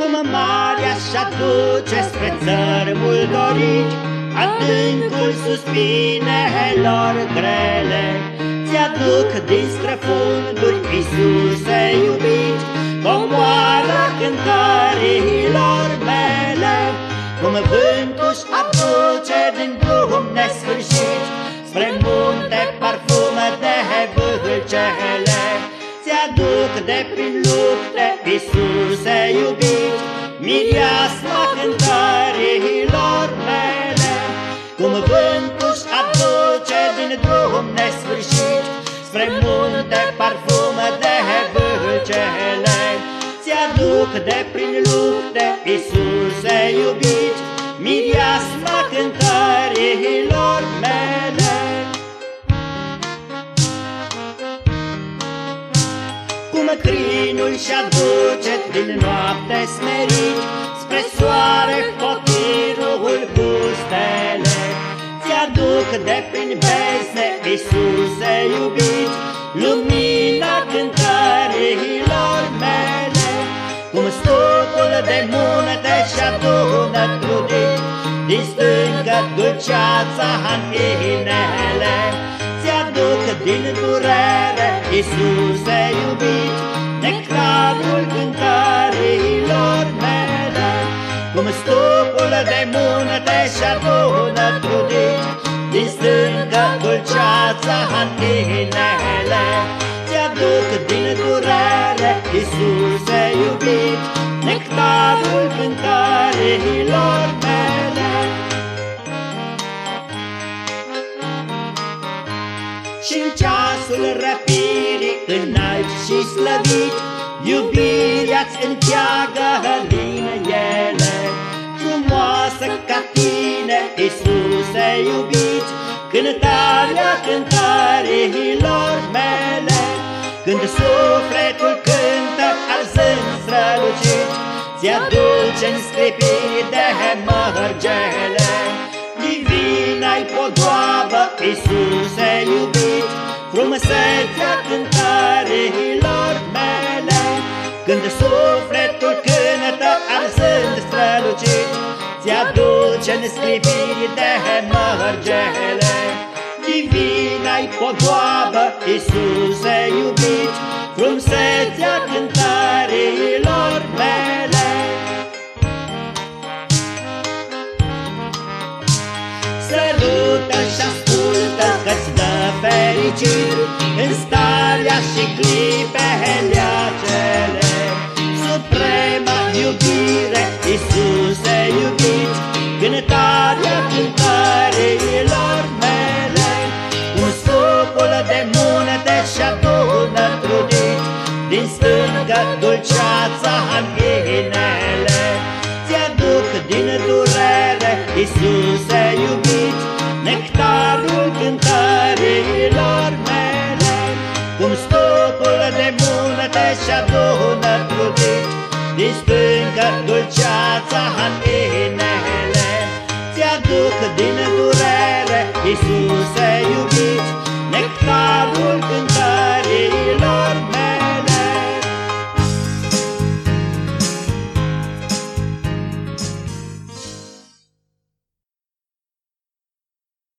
Cum marea și-aduce spre țărmul dorit Adâncul suspinelor grele. Ți-aduc din străfunduri, Iisuse iubit Comoara cântărilor mele. Cum vântul-și aduce din drum nesfârșit Spre munte parfumă de vâlcele Ți-aduc de prin lupte, Iisuse iubit Mireasma cântărilor mele. Cum vântul-și aduce din drum nesfârșit Spre munte parfumă de vâlcele Ți-aduc de prin lupte, Iisuse iubit Mireasma cântărilor mele. Cum crinul și-aduce din noapte smerit Spre soare potirul cu stele Ți-aduc de prin vesne, Iisuse iubit Lumina cântărilor mele. Cum stupul de munte și-adună trudit Din stâncă dulceața în inele Ți-aduc din durere, Iisuse iubit munte și-adună trudit Din stâncă dulceața în inele Ți-aduc din durere, Iisuse iubit Nectarul cântărilor mele. Și în ceasul răpirii înalt și slăvit Iubirea-ți încheagă Iisuse iubit Cântarea cântărilor mele. Când sufletul cântă arzând strălucit Ți-aduce în scripiri de mărgele. Divina-i podoabă, Iisuse iubit Frumusețea cântărilor mele. Când sufletul cântă arzând strălucit Ți-aduce în scripiri de mărgele. Divina-i podoabă, Iisuse iubit Frumusețea cântărilor mele. Sărută și ascultă că-ți dă fericiri viața ghinele Ți-aduc din durere, Iisuse iubit Nectarul cântărilor mele. Cum stupul de munte și-adună trudit Din stâncă dulceața ghinele Ți-aduc din durere, Iisuse iubit Nectarul